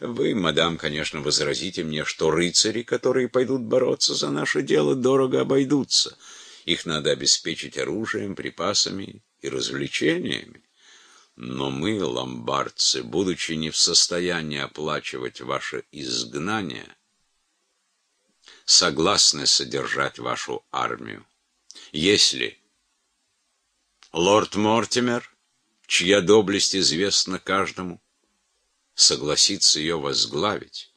Вы, мадам, конечно, возразите мне, что рыцари, которые пойдут бороться за наше дело, дорого обойдутся. Их надо обеспечить оружием, припасами и развлечениями. Но мы, ломбардцы, будучи не в состоянии оплачивать ваше изгнание, согласны содержать вашу армию. Если лорд Мортимер, чья доблесть известна каждому, согласится ее возглавить,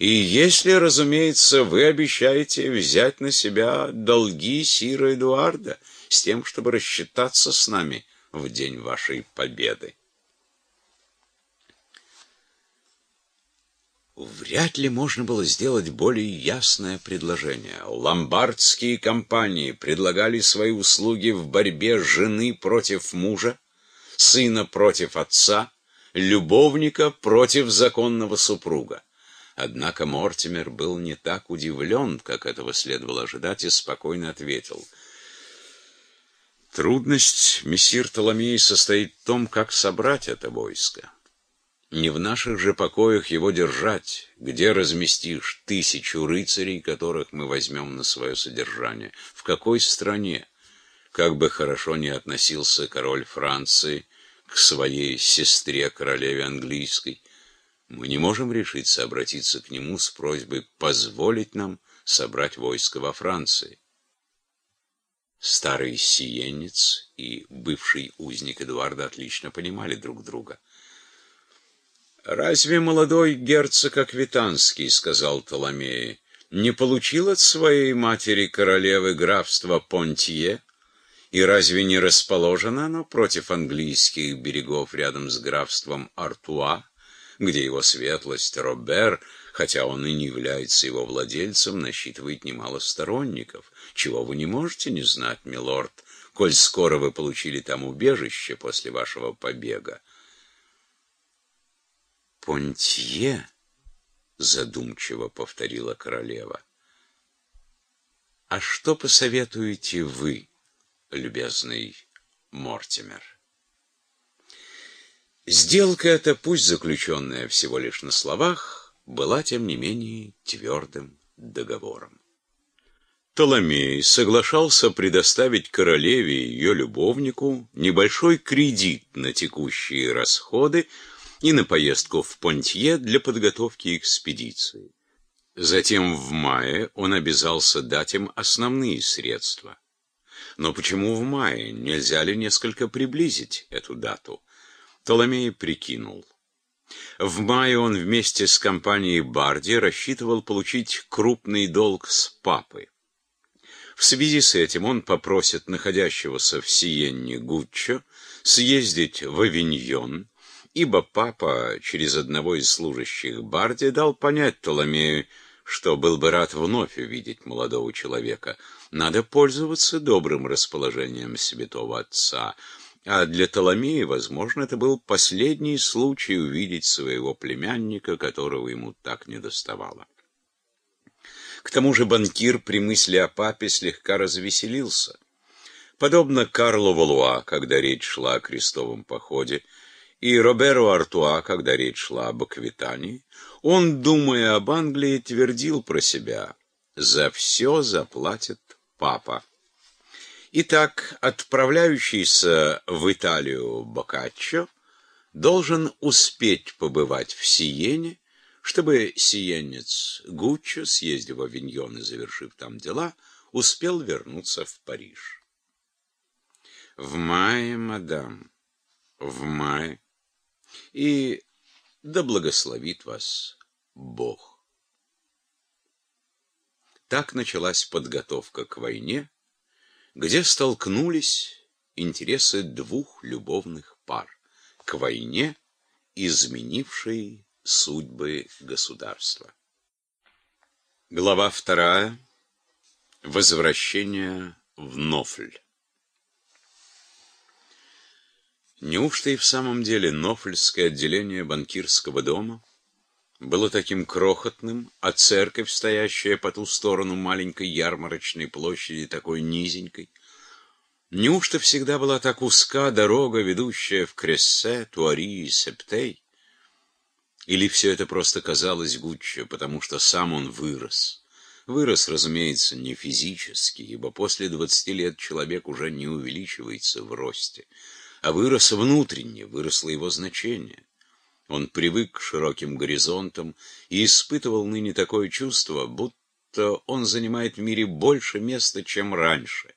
и если, разумеется, вы обещаете взять на себя долги Сира Эдуарда с тем, чтобы рассчитаться с нами в день вашей победы. Вряд ли можно было сделать более ясное предложение. Ломбардские компании предлагали свои услуги в борьбе жены против мужа, сына против отца, любовника против законного супруга. Однако Мортимер был не так удивлен, как этого следовало ожидать, и спокойно ответил. «Трудность, мессир Толомей, состоит в том, как собрать это войско. Не в наших же покоях его держать, где разместишь тысячу рыцарей, которых мы возьмем на свое содержание, в какой стране, как бы хорошо ни относился король Франции к своей сестре, королеве английской, мы не можем решиться обратиться к нему с просьбой позволить нам собрать войско во Франции. Старый сиенец и бывший узник Эдуарда отлично понимали друг друга. «Разве молодой герцог Аквитанский, — сказал Толомей, — не получил от своей матери королевы графства Понтье? И разве не расположено оно против английских берегов рядом с графством Артуа, где его светлость Робер, хотя он и не является его владельцем, насчитывает немало сторонников? Чего вы не можете не знать, милорд, коль скоро вы получили там убежище после вашего побега? Понтье, задумчиво повторила королева. А что посоветуете вы, любезный Мортимер? Сделка эта, пусть заключенная всего лишь на словах, была, тем не менее, твердым договором. Толомей соглашался предоставить королеве и ее любовнику небольшой кредит на текущие расходы, и на поездку в Понтье для подготовки экспедиции. Затем в мае он обязался дать им основные средства. Но почему в мае? Нельзя ли несколько приблизить эту дату? Толомей прикинул. В мае он вместе с компанией Барди рассчитывал получить крупный долг с папы. В связи с этим он попросит находящегося в Сиенне Гуччо съездить в Авиньон, ибо папа через одного из служащих Барди дал понять Толомею, что был бы рад вновь увидеть молодого человека. Надо пользоваться добрым расположением святого отца, а для Толомея, возможно, это был последний случай увидеть своего племянника, которого ему так недоставало. К тому же банкир при мысли о папе слегка развеселился. Подобно Карлу Валуа, когда речь шла о крестовом походе, и Роберу Артуа, когда речь шла об Аквитании, он, думая об Англии, твердил про себя «За все заплатит папа». Итак, отправляющийся в Италию Боккаччо должен успеть побывать в Сиене, чтобы сиенец Гуччо, съездив в Авиньон и завершив там дела, успел вернуться в Париж. В мае, мадам, в мае и да благословит вас Бог. Так началась подготовка к войне, где столкнулись интересы двух любовных пар, к войне, изменившей судьбы государства. Глава вторая. Возвращение в Нофль. Неужто и в самом деле Нофльское отделение банкирского дома было таким крохотным, а церковь, стоящая по ту сторону маленькой ярмарочной площади, такой низенькой? Неужто всегда была так узка дорога, ведущая в Крессе, Туари и Септей? Или все это просто казалось Гуччо, потому что сам он вырос? Вырос, разумеется, не физически, ибо после двадцати лет человек уже не увеличивается в росте, а вырос внутренне, выросло его значение. Он привык к широким горизонтам и испытывал ныне такое чувство, будто он занимает в мире больше места, чем раньше,